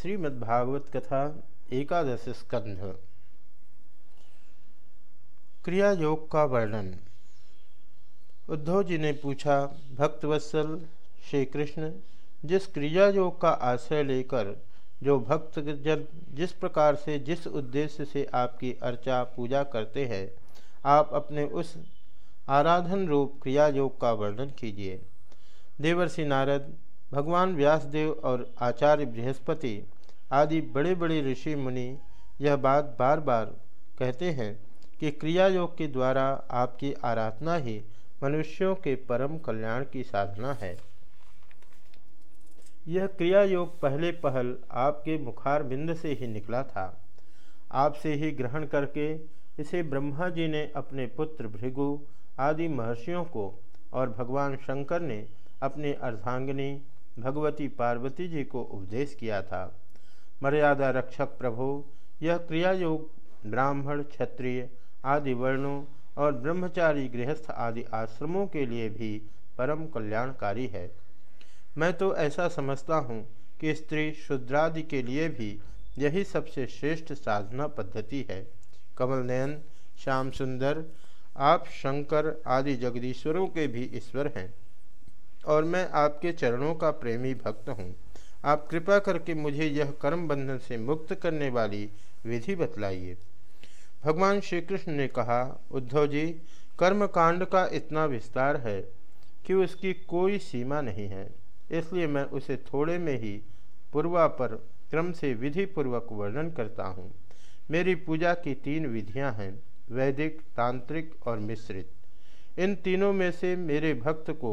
श्रीमद्भागवत कथा एकादश स्कंध। क्रिया योग का वर्णन। उद्धव जी ने पूछा भक्तवत्सल श्री कृष्ण जिस क्रिया योग का आश्रय लेकर, जो भक्त जन जिस प्रकार से, जिस उद्देश्य से आपकी अर्चा पूजा करते हैं, आप अपने उस आराधन रूप क्रिया योग का वर्णन कीजिए। देवर्षि नारद भगवान व्यासदेव और आचार्य बृहस्पति आदि बड़े बड़े ऋषि मुनि यह बात बार बार कहते हैं कि क्रिया योग के द्वारा आपकी आराधना ही मनुष्यों के परम कल्याण की साधना है। यह क्रिया योग पहले पहल आपके मुखार बिंद से ही निकला था। आपसे ही ग्रहण करके इसे ब्रह्मा जी ने अपने पुत्र भृगु आदि महर्षियों को और भगवान शंकर ने अपने अर्धांगिनी भगवती पार्वती जी को उपदेश किया था। मर्यादा रक्षक प्रभो, यह क्रिया योग ब्राह्मण, क्षत्रिय, आदि वर्णों और ब्रह्मचारी गृहस्थ आदि आश्रमों के लिए भी परम कल्याणकारी है। मैं तो ऐसा समझता हूँ कि स्त्री शुद्रादि के लिए भी यही सबसे श्रेष्ठ साधना पद्धति है। कमल नयन, श्याम सुंदर, आप शंकर आदि जगदीश्वरों के भी ईश्वर हैं। और मैं आपके चरणों का प्रेमी भक्त हूँ। आप कृपा करके मुझे यह कर्म बंधन से मुक्त करने वाली विधि बतलाइए। भगवान श्री कृष्ण ने कहा, उद्धव जी कर्म कांड का इतना विस्तार है कि उसकी कोई सीमा नहीं है। इसलिए मैं उसे थोड़े में ही पूर्वापर क्रम से विधि पूर्वक वर्णन करता हूँ। मेरी पूजा की तीन विधियाँ हैं, वैदिक, तांत्रिक और मिश्रित। इन तीनों में से मेरे भक्त को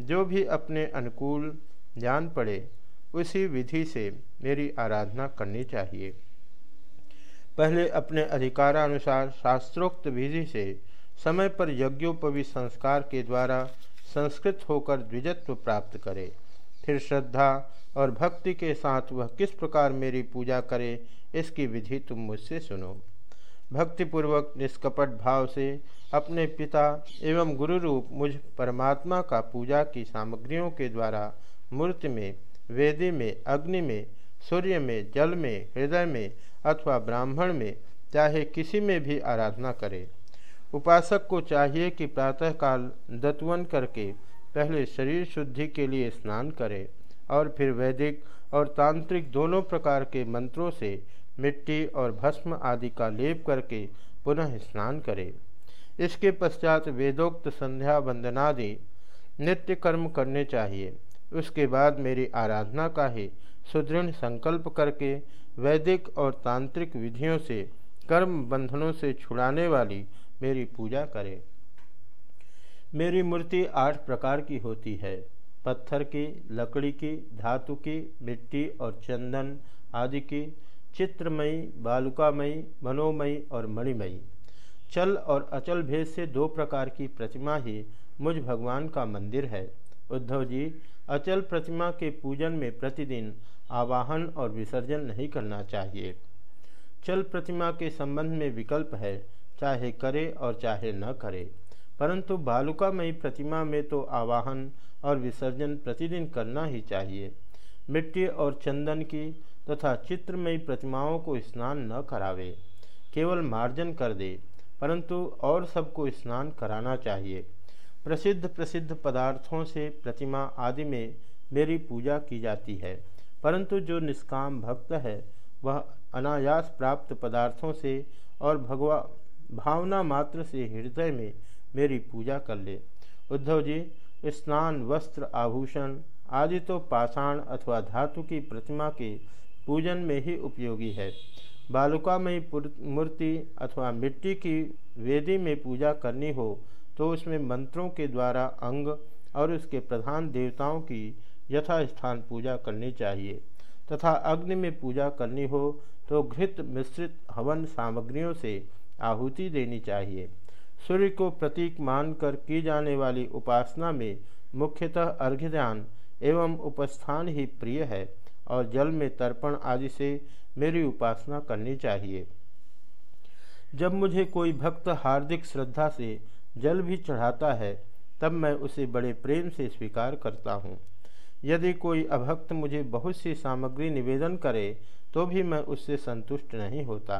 जो भी अपने अनुकूल जान पड़े, उसी विधि से मेरी आराधना करनी चाहिए। पहले अपने अधिकारानुसार शास्त्रोक्त विधि से समय पर यज्ञोपवी संस्कार के द्वारा संस्कृत होकर द्विजत्व प्राप्त करे। फिर श्रद्धा और भक्ति के साथ वह किस प्रकार मेरी पूजा करे, इसकी विधि तुम मुझसे सुनो। भक्तिपूर्वक निष्कपट भाव से अपने पिता एवं गुरु रूप मुझ परमात्मा का पूजा की सामग्रियों के द्वारा मूर्ति में, वेदी में, अग्नि में, सूर्य में, जल में, हृदय में अथवा ब्राह्मण में, चाहे किसी में भी आराधना करे। उपासक को चाहिए कि प्रातःकाल दत्वन करके पहले शरीर शुद्धि के लिए स्नान करे और फिर वैदिक और तांत्रिक दोनों प्रकार के मंत्रों से मिट्टी और भस्म आदि का लेप करके पुनः स्नान करे। इसके पश्चात वेदोक्त संध्या वंदनादि नित्य कर्म करने चाहिए। उसके बाद मेरी आराधना का ही सुदृढ़ संकल्प करके वैदिक और तांत्रिक विधियों से, कर्म बंधनों से छुड़ाने वाली मेरी पूजा करें। मेरी मूर्ति आठ प्रकार की होती है। पत्थर की, लकड़ी की, धातु की, मिट्टी और चंदन आदि की, चित्रमयी, बालुकामयी, मनोमयी और मणिमयी। चल और अचल भेद से दो प्रकार की प्रतिमा ही मुझ भगवान का मंदिर है। उद्धव जी, अचल प्रतिमा के पूजन में प्रतिदिन आवाहन और विसर्जन नहीं करना चाहिए। चल प्रतिमा के संबंध में विकल्प है, चाहे करे और चाहे न करे। परंतु बालुकामयी प्रतिमा में तो आवाहन और विसर्जन प्रतिदिन करना ही चाहिए। मिट्टी और चंदन की तथा चित्रमयी प्रतिमाओं को स्नान न करावे, केवल मार्जन कर दे। परंतु और सबको स्नान कराना चाहिए। प्रसिद्ध प्रसिद्ध पदार्थों से प्रतिमा आदि में मेरी पूजा की जाती है। परंतु जो निष्काम भक्त है, वह अनायास प्राप्त पदार्थों से और भगवा, भावना मात्र से हृदय में मेरी पूजा कर ले। उद्धव जी, स्नान, वस्त्र, आभूषण आदि तो पाषाण अथवा धातु की प्रतिमा के पूजन में ही उपयोगी है। बालुकामयी मूर्ति अथवा मिट्टी की वेदी में पूजा करनी हो तो उसमें मंत्रों के द्वारा अंग और उसके प्रधान देवताओं की यथास्थान पूजा करनी चाहिए। तथा अग्नि में पूजा करनी हो तो घृत मिश्रित हवन सामग्रियों से आहुति देनी चाहिए। सूर्य को प्रतीक मानकर की जाने वाली उपासना में मुख्यतः अर्घ्यदान एवं उपस्थान ही प्रिय है, और जल में तर्पण आदि से मेरी उपासना करनी चाहिए। जब मुझे कोई भक्त हार्दिक श्रद्धा से जल भी चढ़ाता है, तब मैं उसे बड़े प्रेम से स्वीकार करता हूँ। यदि कोई अभक्त मुझे बहुत सी सामग्री निवेदन करे तो भी मैं उससे संतुष्ट नहीं होता।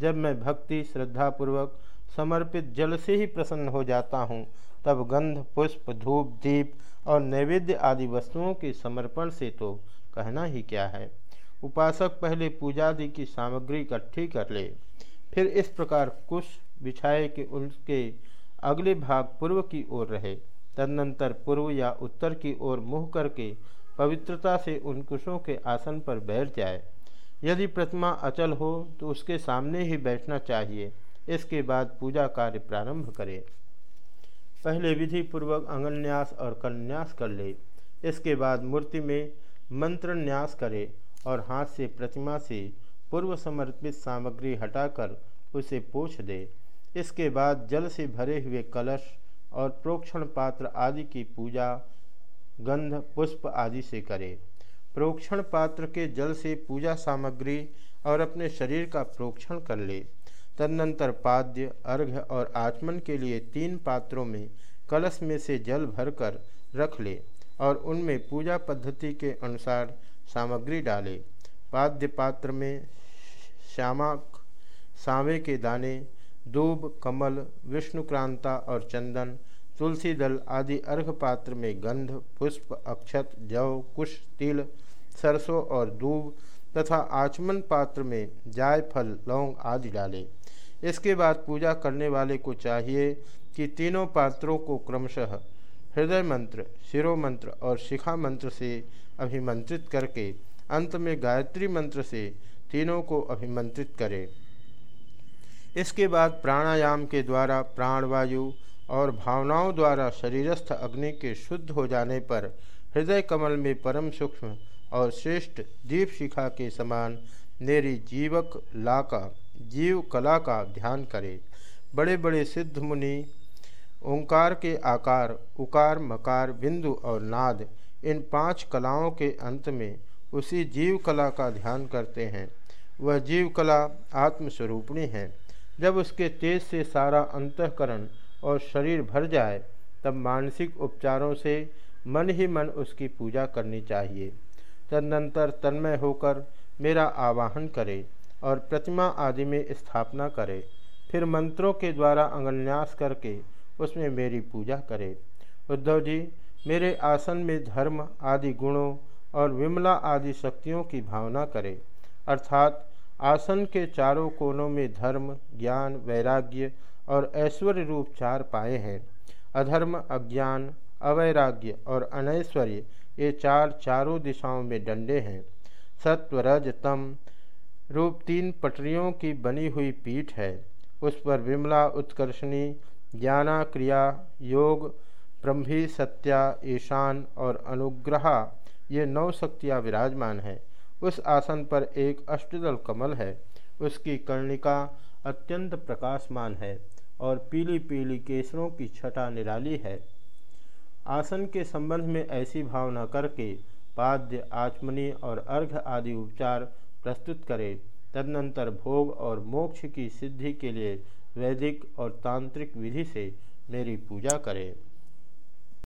जब मैं भक्ति, श्रद्धापूर्वक, समर्पित जल से ही प्रसन्न हो जाता हूँ, तब गंध, पुष्प, धूप, दीप और नैवेद्य आदि वस्तुओं के समर्पण से तो कहना ही क्या है? उपासक पहले पूजादि की सामग्री इकट्ठी कर ले, फिर इस प्रकार कुश बिछाए कि उनके अगले भाग पूर्व की ओर रहे, तदनंतर पूर्व या उत्तर की ओर मुँह करके पवित्रता से उन कुशों के आसन पर बैठ जाए। यदि प्रतिमा अचल हो तो उसके सामने ही बैठना चाहिए। इसके बाद पूजा कार्य प्रारंभ करें। पहले विधि पूर्वक अंगन्यास और कन्यास कर ले। इसके बाद मूर्ति में मंत्र न्यास करे। और हाथ से प्रतिमा से पूर्व समर्पित सामग्री हटाकर उसे पोछ दे। इसके बाद जल से भरे हुए कलश और प्रोक्षण पात्र आदि की पूजा, गंध, पुष्प आदि से करे। प्रोक्षण पात्र के जल से पूजा सामग्री और अपने शरीर का प्रोक्षण कर ले। तदनंतर पाद्य, अर्घ्य और आचमन के लिए तीन पात्रों में कलश में से जल भरकर रख ले और उनमें पूजा पद्धति के अनुसार सामग्री डाले। पाद्य पात्र में श्यामाक, सांवे के दाने, दूब, कमल, विष्णुक्रांता और चंदन तुलसी दल आदि अर्घ पात्र में गंध, पुष्प, अक्षत जव कुश, तिल, सरसों और दूब तथा आचमन पात्र में जायफल लौंग आदि डाले। इसके बाद पूजा करने वाले को चाहिए कि तीनों पात्रों को क्रमशः हृदय मंत्र शिरो मंत्र और शिखा मंत्र से अभिमंत्रित करके अंत में गायत्री मंत्र से तीनों को अभिमंत्रित करें। इसके बाद प्राणायाम के द्वारा प्राणवायु और भावनाओं द्वारा शरीरस्थ अग्नि के शुद्ध हो जाने पर हृदय कमल में परम सूक्ष्म और श्रेष्ठ दीप शिखा के समान मेरी जीवक ला का जीव कला का ध्यान करे। बड़े बड़े सिद्ध मुनि, ओंकार के आकार, उकार, मकार, बिंदु और नाद इन पाँच कलाओं के अंत में उसी जीव कला का ध्यान करते हैं। वह जीव कला आत्मस्वरूपणी है। जब उसके तेज से सारा अंतकरण और शरीर भर जाए, तब मानसिक उपचारों से मन ही मन उसकी पूजा करनी चाहिए। तदनंतर तन्मय होकर मेरा आवाहन करे और प्रतिमा आदि में स्थापना करे। फिर मंत्रों के द्वारा अंगन्यास करके उसमें मेरी पूजा करे। उद्धव जी मेरे आसन में धर्म आदि गुणों और विमला आदि शक्तियों की भावना करे। अर्थात, आसन के चारों कोनों में धर्म, ज्ञान, वैराग्य और ऐश्वर्य रूप चार पाए हैं। अधर्म, अज्ञान, अवैराग्य और अनैश्वर्य, ये चार चारों दिशाओं में डंडे हैं। सत्व रज तम रूप तीन पटरियों की बनी हुई पीठ है। उस पर विमला उत्कर्षणी ज्ञाना क्रिया योग ब्रह्मी सत्या ईशान और अनुग्रहा, ये नौ शक्तियाँ विराजमान हैं। उस आसन पर एक अष्टदल कमल है। उसकी कर्णिका अत्यंत प्रकाशमान है और पीली पीली केसरों की छटा निराली है। आसन के संबंध में ऐसी भावना करके पाद्य, आचमनी और अर्घ आदि उपचार प्रस्तुत करें। तदनंतर भोग और मोक्ष की सिद्धि के लिए वैदिक और तांत्रिक विधि से मेरी पूजा करें।